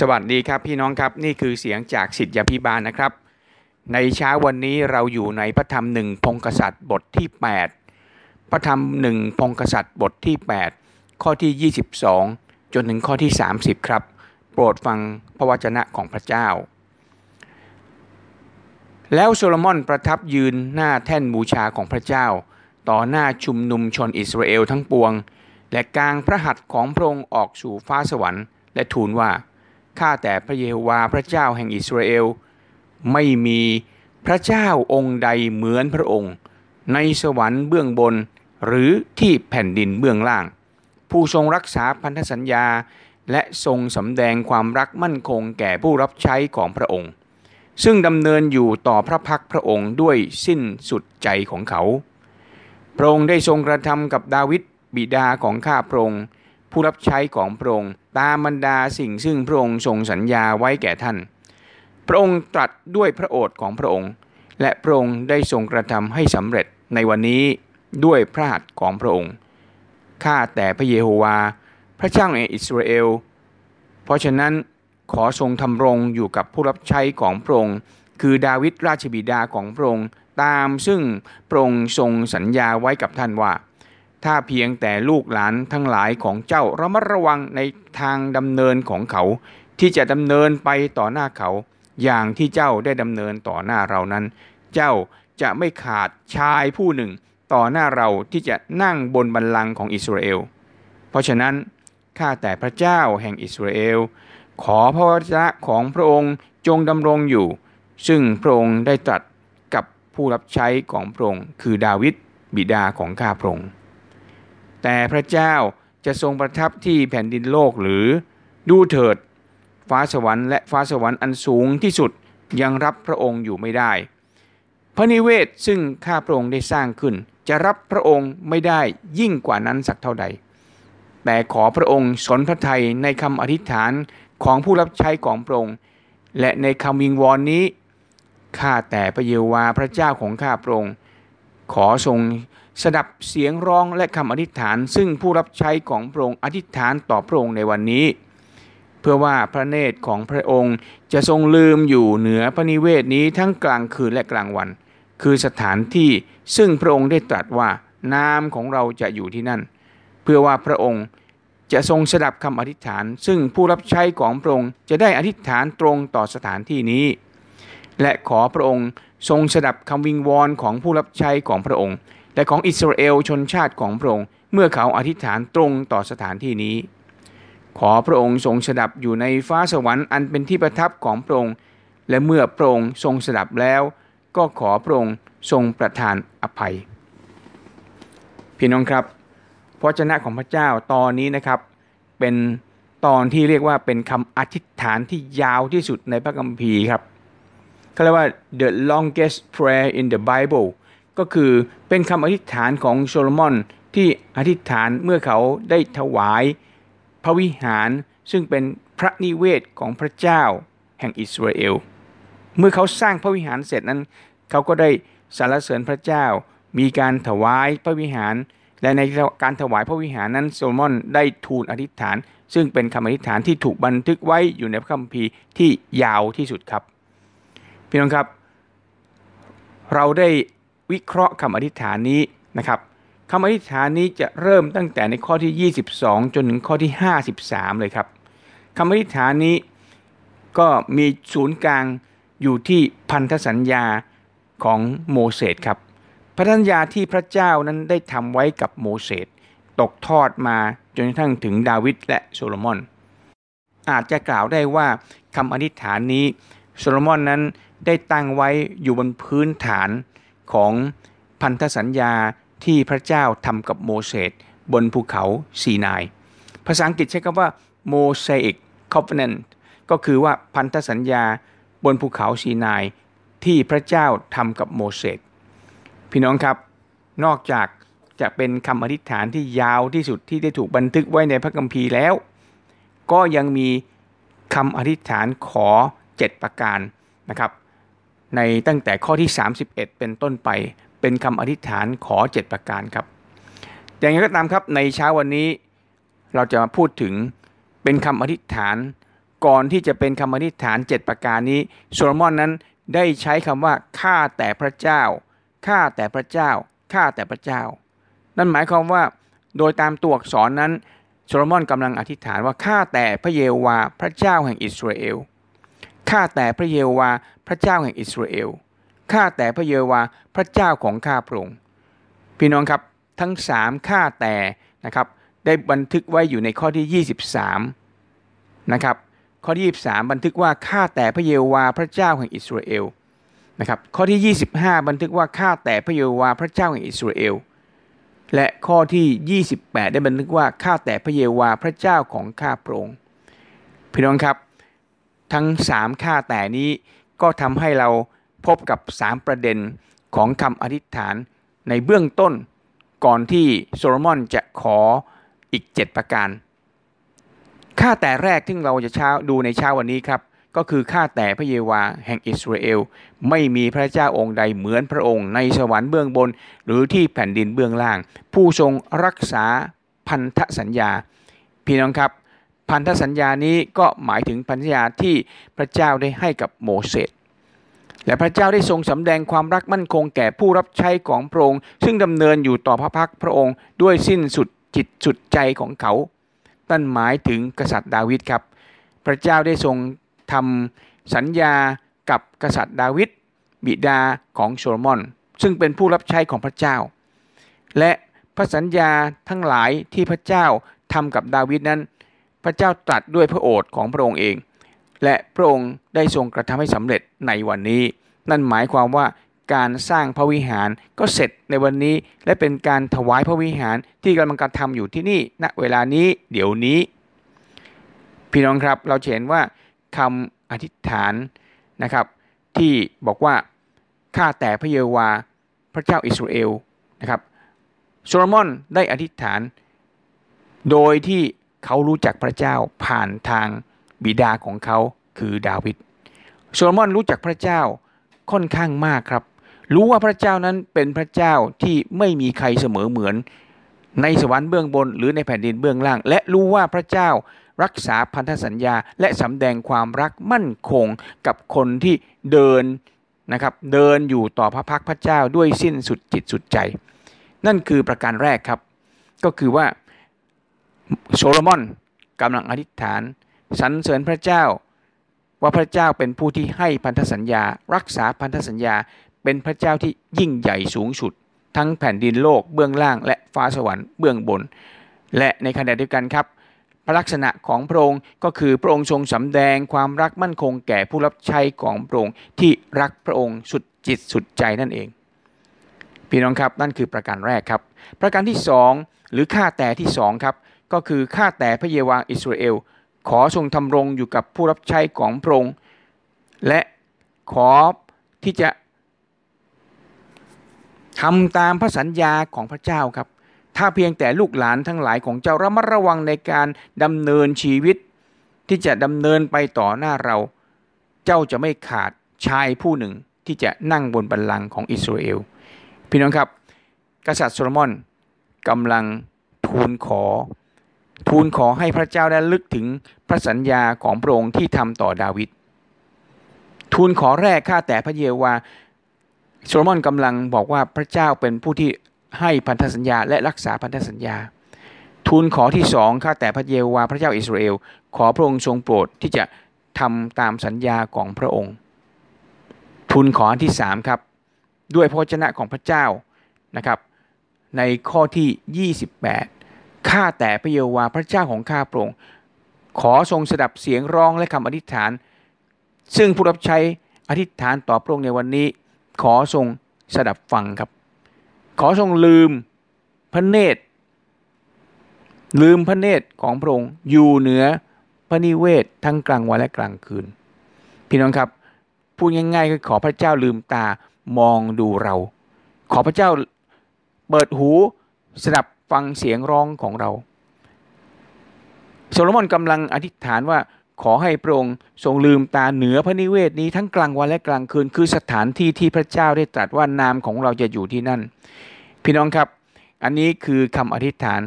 สวัสดีครับพี่น้องครับนี่คือเสียงจากสิทธยาพิบาลนะครับ ในเช้าวันนี้เราอยู่ในพระธรรมหนึ่งพงกษัตริย์บทที่ 8 พระธรรมหนึ่งพงกษัตริย์บทที่ 8 ข้อที่ 22 จนถึงข้อที่ 30 ครับ โปรดฟังพระวจนะของพระเจ้า แล้วโซโลมอนประทับยืนหน้าแท่นบูชาของพระเจ้า ต่อหน้าชุมนุมชนอิสราเอลทั้งปวง และกลางพระหัตถ์ของพระองค์ออกสู่ฟ้าสวรรค์ และทูลว่า ข้าแต่พระเยโฮวาห์พระเจ้าแห่งอิสราเอล ไม่มีพระเจ้าองค์ใดเหมือนพระองค์ ในสวรรค์เบื้องบน หรือที่แผ่นดินเบื้องล่าง ผู้ทรงรักษาพันธสัญญา และทรงสำแดงความรักมั่นคงแก่ผู้รับใช้ของพระองค์ ซึ่งดำเนินอยู่ต่อพระพักพระองค์ด้วยสิ้นสุดใจของเขา พระองค์ได้ทรงกระทำกับดาวิดบิดาของข้าพระองค์ ผู้รับใช้ของพระองค์ตามบรรดาสิ่งซึ่งพระองค์ทรงสัญญาไว้แก่ท่าน พระองค์ตรัสด้วยพระโอษฐ์ของพระองค์ และพระองค์ได้ทรงกระทำให้สำเร็จในวันนี้ด้วยพระหัตถ์ของพระองค์ ข้าแต่พระเยโฮวา พระเจ้าแห่งอิสราเอล เพราะฉะนั้นขอทรงทำรงอยู่กับผู้รับใช้ของพระองค์ คือดาวิดราชบิดาของพระองค์ตามซึ่งพระองค์ทรงสัญญาไว้กับท่านว่า ถ้าเพียงแต่ลูกหลานทั้งหลายของเจ้าระมัดระวังในทางดำเนินของเขา ที่จะดำเนินไปต่อหน้าเขา อย่างที่เจ้าได้ดำเนินต่อหน้าเรานั้น เจ้าจะไม่ขาดชายผู้หนึ่ง ต่อหน้าเราที่จะนั่งบนบัลลังก์ของอิสราเอล เพราะฉะนั้นข้าแต่พระเจ้าแห่งอิสราเอล ขอพระวจนะของพระองค์จงดำรงอยู่ ซึ่งพระองค์ได้ตรัสกับผู้รับใช้ของพระองค์คือดาวิดบิดาของข้าพระองค์ แต่พระเจ้าจะทรงประทับที่แผ่นดินโลกหรือดูเถิด ฟ้าสวรรค์และฟ้าสวรรค์อันสูงที่สุดยังรับพระองค์อยู่ไม่ได้ พระนิเวศซึ่งข้าพระองค์ได้สร้างขึ้น จะรับพระองค์ไม่ได้ยิ่งกว่านั้นสักเท่าใด แต่ขอพระองค์สนพระทัยในคำอธิษฐานของผู้รับใช้ของพระองค์ และในคำวิงวอนนี้ข้าแต่พระเยโฮวาพระเจ้าของข้าพระองค์ ขอทรง สดับเสียงร้องและคำอธิษฐาน ซึ่งผู้รับใช้ของพระองค์อธิษฐานต่อพระองค์ในวันนี้ เพื่อว่าพระเนตรของพระองค์จะทรงลืมอยู่เหนือพระนิเวศนี้ทั้งกลางคืนและกลางวัน คือสถานที่ซึ่งพระองค์ได้ตรัสว่านามของเราจะอยู่ที่นั่น เพื่อว่าพระองค์จะทรงสดับคำอธิษฐาน ซึ่งผู้รับใช้ของพระองค์จะได้อธิษฐานตรงต่อสถานที่นี้ และขอพระองค์ทรงสดับคำวิงวอนของผู้รับใช้ของพระองค์ และของอิสราเอลชนชาติของพระองค์เมื่อเขาอธิษฐานตรงต่อสถานที่นี้ ขอพระองค์ทรงสดับอยู่ในฟ้าสวรรค์อันเป็นที่ประทับของพระองค์ และเมื่อพระองค์ทรงสดับแล้ว ก็ขอพระองค์ทรงประทานอภัย พี่น้องครับพระเจ้าของพระเจ้าตอนนี้นะครับ เป็นตอนที่เรียกว่าเป็นคำอธิษฐานที่ยาวที่สุดในพระคัมภีร์ครับเขาเรียกว่า the longest prayer in the Bible ก็คือเป็นคำอธิษฐานของโซโลมอนที่อธิษฐานเมื่อเขาได้ถวายพระวิหารซึ่งเป็นพระนิเวศของพระเจ้าแห่งอิสราเอล เมื่อเขาสร้างพระวิหารเสร็จนั้น เขาก็ได้สรรเสริญพระเจ้า มีการถวายพระวิหาร และในการถวายพระวิหารนั้นโซโลมอนได้ทูลอธิษฐาน ซึ่งเป็นคำอธิษฐานที่ถูกบันทึกไว้อยู่ในพระคัมภีร์ที่ยาวที่สุดครับ พี่น้องครับ เราได้ วิเคราะห์คำอธิษฐานนี้นะครับคำอธิษฐานนี้จะเริ่มตั้งแต่ในข้อที่ 22 จนถึงข้อที่ 53 เลยครับคำอธิษฐานนี้ก็มีศูนย์กลางอยู่ที่พันธสัญญาของโมเสสครับพันธสัญญาที่พระเจ้านั้นได้ทำไว้กับโมเสสตกทอดมาจนกระทั่งถึงดาวิดและโซโลมอน อาจจะกล่าวได้ว่าคำอธิษฐานนี้โซโลมอนนั้นได้ตั้งไว้อยู่บนพื้นฐาน ของพันธสัญญาที่พระเจ้าทำกับโมเสสบนภูเขาซีนาย ภาษาอังกฤษใช้คำว่า Mosaic Covenant ก็คือว่าพันธสัญญาบนภูเขาซีนายที่พระเจ้าทำกับโมเสสพี่น้องครับ นอกจากจะเป็นคำอธิษฐานที่ยาวที่สุดที่ได้ถูกบันทึกไว้ในพระคัมภีร์แล้ว ก็ยังมีคำอธิษฐานขอ 7 ประการนะครับ ในตั้งแต่ข้อที่ 31 เป็นต้นไป เป็นคำอธิษฐานขอ 7 ประการครับอย่างไรก็ตามครับในเช้าวันนี้เราจะมาพูดถึงเป็นคำอธิษฐาน ก่อนที่จะเป็นคำอธิษฐาน 7 ประการนี้โซโลมอนนั้นได้ใช้คำว่าข้าแต่พระเจ้าข้าแต่พระเจ้าข้าแต่พระเจ้า นั่นหมายความว่าโดยตามตัวอักษรนั้นโซโลมอนกำลังอธิษฐานว่าข้าแต่พระเยโวาพระเจ้าแห่งอิสราเอล ข้าแต่พระเยโฮวาพระเจ้าแห่งอิสราเอล ข้าแต่พระเยโฮวาพระเจ้าของข้าพระองค์ พี่น้องครับทั้งสามข้าแต่นะครับได้บันทึกไว้อยู่ในข้อที่ 23นะครับข้อที่23 บันทึกว่าข้าแต่พระเยโฮวาพระเจ้าแห่งอิสราเอลนะครับข้อที่ 25 บันทึกว่าข้าแต่พระเยโฮวาพระเจ้าแห่งอิสราเอล และข้อที่ 28 ได้บันทึกว่าข้าแต่พระเยโฮวาพระเจ้าของข้าพระองค์พี่น้องครับ ทั้ง3ข้าแต่นี้ก็ทำให้เราพบกับ 3 ประเด็นของคำอธิษฐานในเบื้องต้นก่อนที่โซโลมอนจะขออีก 7 ประการข้าแต่แรกที่เราจะเช้าดูในเช้าวันนี้ครับ ก็คือข้าแต่พระเยาวาแห่งอิสราเอล ไม่มีพระเจ้าองค์ใดเหมือนพระองค์ในสวรรค์เบื้องบน หรือที่แผ่นดินเบื้องล่าง ผู้ทรงรักษาพันธสัญญา พี่น้องครับ พันธสัญญานี้ก็หมายถึงพันธสัญญาที่พระเจ้าได้ให้กับโมเสสและพระเจ้าได้ทรงสำแดงความรักมั่นคงแก่ผู้รับใช้ของพระองค์ ซึ่งดำเนินอยู่ต่อพระพักพระองค์ด้วยสิ้นสุดจิตสุดใจของเขานั่นหมายถึงกษัตริย์ดาวิดครับ พระเจ้าได้ทรงทำสัญญากับกษัตริย์ดาวิดบิดาของโซโลมอน ซึ่งเป็นผู้รับใช้ของพระเจ้า และพระสัญญาทั้งหลายที่พระเจ้าทำกับดาวิดนั้น พระเจ้าตรัสด้วยพระโอษฐ์ของพระองค์เอง และพระองค์ได้ทรงกระทำให้สำเร็จในวันนี้ นั่นหมายความว่าการสร้างพระวิหารก็เสร็จในวันนี้ และเป็นการถวายพระวิหารที่กำลังกระทำอยู่ที่นี่ณเวลานี้เดี๋ยวนี้ พี่น้องครับเราเห็นว่าคำอธิษฐานนะครับ ที่บอกว่าข้าแต่พระเยโฮวาพระเจ้าอิสราเอลนะครับโซโลมอนได้อธิษฐาน โดยที่ เขารู้จักพระเจ้าผ่านทางบิดาของเขาคือดาวิดโซโลมอนรู้จักพระเจ้าค่อนข้างมากครับ รู้ว่าพระเจ้านั้นเป็นพระเจ้าที่ไม่มีใครเสมอเหมือน ในสวรรค์เบื้องบนหรือในแผ่นดินเบื้องล่าง และรู้ว่าพระเจ้ารักษาพันธสัญญา และสำแดงความรักมั่นคงกับคนที่เดินนะครับเดินอยู่ต่อพระพักพระเจ้าด้วยสิ้นสุดจิตสุดใจ นั่นคือประการแรกครับ ก็คือว่า โซโลมอนกำลังอธิษฐานสรรเสริญพระเจ้า ว่าพระเจ้าเป็นผู้ที่ให้พันธสัญญา รักษาพันธสัญญา เป็นพระเจ้าที่ยิ่งใหญ่สูงสุด ทั้งแผ่นดินโลกเบื้องล่างและฟ้าสวรรค์เบื้องบน และในขณะเดียวกันครับ พระลักษณะของพระองค์ก็คือพระองค์ทรงสำแดงความรักมั่นคงแก่ผู้รับใช้ของพระองค์ที่รักพระองค์สุดจิตสุดใจนั่นเองพี่น้องครับนั่นคือประการแรกครับ ประการที่สองหรือค่าแต่ที่สองครับ ก็คือค่าแต่พระเยาวาอิสราเอล ขอทรงทำรงอยู่กับผู้รับใช้ของพระองค์และขอที่จะทำตามพระสัญญาของพระเจ้าครับ ถ้าเพียงแต่ลูกหลานทั้งหลายของเจ้าระมัดระวังในการดำเนินชีวิต ที่จะดำเนินไปต่อหน้าเรา เจ้าจะไม่ขาดชายผู้หนึ่งที่จะนั่งบนบัลลังก์ของอิสราเอล พี่น้องครับ กษัตริย์โซโลมอนกำลังทูลขอ ทูลขอให้พระเจ้าได้ระลึกถึงพระสัญญาของพระองค์ที่ทำต่อดาวิดทูลขอแรกข้าแต่พระเยโฮวาโซโลมอนกำลังบอกว่าพระเจ้าเป็นผู้ที่ให้พันธสัญญาและรักษาพันธสัญญา ทูลขอที่สองข้าแต่พระเยโฮวาพระเจ้าอิสราเอล ขอพระองค์ทรงโปรดที่จะทำตามสัญญาของพระองค์ ทูลขอที่สามครับ ด้วยพระชนะของพระเจ้านะครับ ในข้อที่ 28 ข้าแต่พระเยโฮวาพระเจ้าของข้าพระองค์ขอทรงสดับเสียงร้องและคำอธิษฐาน ซึ่งผู้รับใช้อธิษฐานต่อพระองค์ในวันนี้ ขอทรงสดับฟังครับ ขอทรงลืมพระเนตร ลืมพระเนตรของพระองค์อยู่เหนือพระนิเวศทั้งกลางวันและกลางคืน พี่น้องครับพูดง่ายๆคือขอพระเจ้าลืมตามองดูเรา ขอพระเจ้าเปิดหูสดับ ฟังเสียงร้องของเรา โซโลมอนกำลังอธิษฐานว่าขอให้พระองค์ทรงลืมตาเหนือพระนิเวศนี้ทั้งกลางวันและกลางคืน คือสถานที่ที่พระเจ้าได้ตรัสว่านามของเราจะอยู่ที่นั่น พี่น้องครับ อันนี้คือคำอธิษฐาน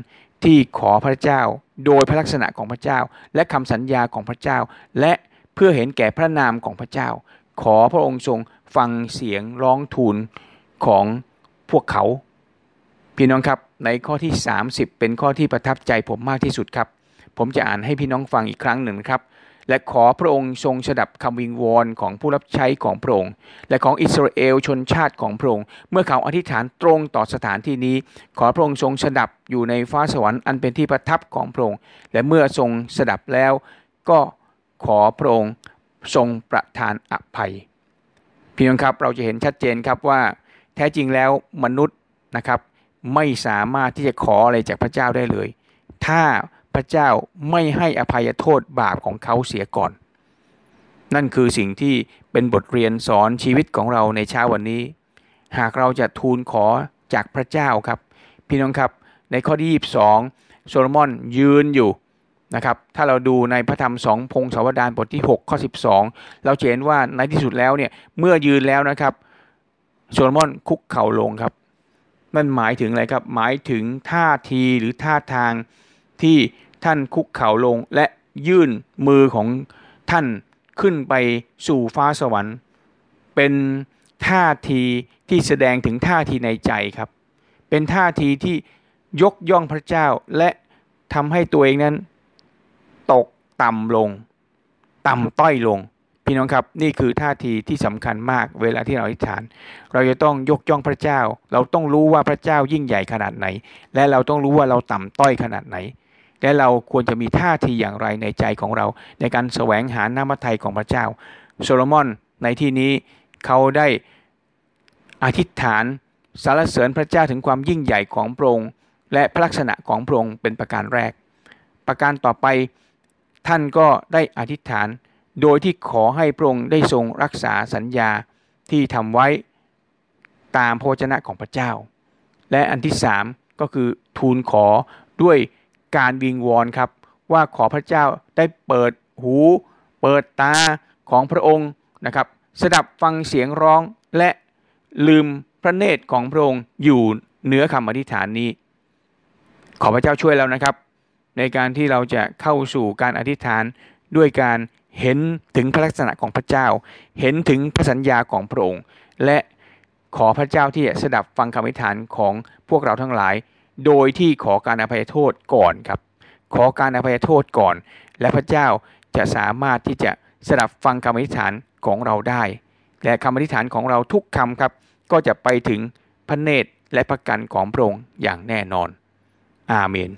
ที่ขอพระเจ้า โดยพระลักษณะของพระเจ้า และคำสัญญาของพระเจ้า และเพื่อเห็นแก่พระนามของพระเจ้า ขอพระองค์ทรงฟังเสียงร้องทูลของพวกเขา พี่น้องครับในข้อที่ 30 เป็นข้อที่ประทับใจผมมากที่สุดครับ ผมจะอ่านให้พี่น้องฟังอีกครั้งหนึ่งครับ และขอพระองค์ทรงสดับคำวิงวอนของผู้รับใช้ของพระองค์ และของอิสราเอลชนชาติของพระองค์ เมื่อเขาอธิษฐานตรงต่อสถานที่นี้ ขอพระองค์ทรงสดับอยู่ในฟ้าสวรรค์อันเป็นที่ประทับของพระองค์ และเมื่อทรงสดับแล้ว ก็ขอพระองค์ทรงประทานอภัยพี่น้องครับเราจะเห็นชัดเจนครับว่าแท้จริงแล้วมนุษย์นะครับ ไม่สามารถที่จะขออะไรจากพระเจ้าได้เลย ถ้าพระเจ้าไม่ให้อภัยโทษบาปของเขาเสียก่อน นั่นคือสิ่งที่เป็นบทเรียนสอนชีวิตของเราในเช้าวันนี้ หากเราจะทูลขอจากพระเจ้าครับ พี่น้องครับในข้อที่ 22 โซโลมอนยืนอยู่นะครับ ถ้าเราดูในพระธรรมสองพงศาวดารบทที่ 6 ข้อ 12 เราเห็นว่าในที่สุดแล้วเนี่ยเมื่อยืนแล้วนะครับ โซโลมอนคุกเข่าลงครับ นั่นหมายถึงอะไรครับ หมายถึงท่าทีหรือท่าทางที่ท่านคุกเข่าลงและยื่นมือของท่านขึ้นไปสู่ฟ้าสวรรค์ เป็นท่าทีที่แสดงถึงท่าทีในใจครับ เป็นท่าทีที่ยกย่องพระเจ้าและทำให้ตัวเองนั้น ตกต่ำลง ต่ำต้อยลง พี่น้องครับนี่คือท่าทีที่สำคัญมากเวลาที่เราอธิษฐาน เราจะต้องยกย่องพระเจ้า เราต้องรู้ว่าพระเจ้ายิ่งใหญ่ขนาดไหน และเราต้องรู้ว่าเราต่ำต้อยขนาดไหน และเราควรจะมีท่าทีอย่างไรในใจของเรา ในการแสวงหาน้ำมัทยของพระเจ้า โซโลมอนในที่นี้เขาได้อธิษฐานสรรเสริญพระเจ้าถึงความยิ่งใหญ่ของพระองค์และพระลักษณะของพระองค์เป็นประการแรก ประการต่อไปท่านก็ได้อธิษฐาน โดยที่ขอให้พระองค์ได้ทรงรักษาสัญญาที่ทำไว้ตามพระวจนะของพระเจ้า และอันที่สามก็คือทูลขอด้วยการวิงวอนครับ ว่าขอพระเจ้าได้เปิดหู เปิดตาของพระองค์นะครับสดับฟังเสียงร้องและลืมพระเนตรของพระองค์อยู่เหนือคำอธิษฐานนี้ ขอพระเจ้าช่วยแล้วนะครับ ในการที่เราจะเข้าสู่การอธิษฐานด้วยการเห็นถึงพระลักษณะของพระเจ้า เห็นถึงพระสัญญาของพระองค์ และขอพระเจ้าที่จะสดับฟังคำอธิษฐานของพวกเราทั้งหลาย โดยที่ขอการอภัยโทษก่อนครับ ขอการอภัยโทษก่อน และพระเจ้าจะสามารถที่จะสดับฟังคำอธิษฐานของเราได้ และคำอธิษฐานของเราทุกคำครับ ก็จะไปถึงพระเนตรและพระกันของพระองค์อย่างแน่นอน อาเมน